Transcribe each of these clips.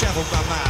traveled my mind.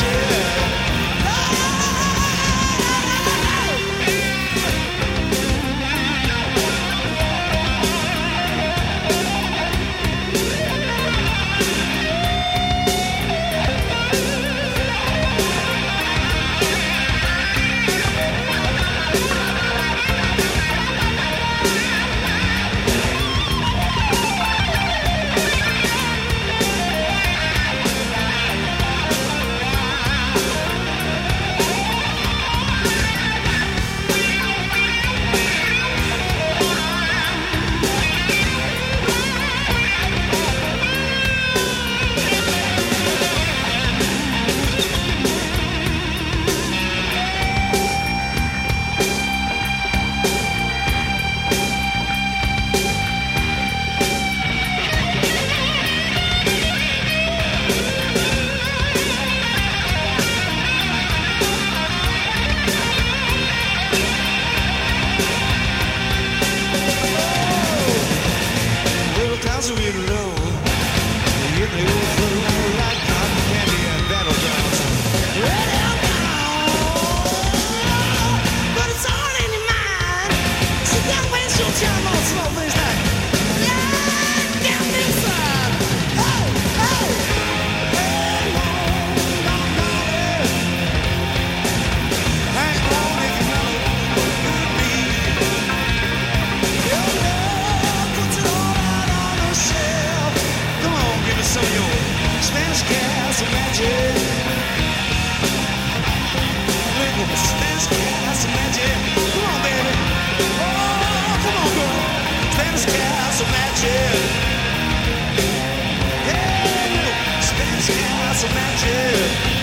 Yeah. sweet love in the old magic.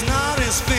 not as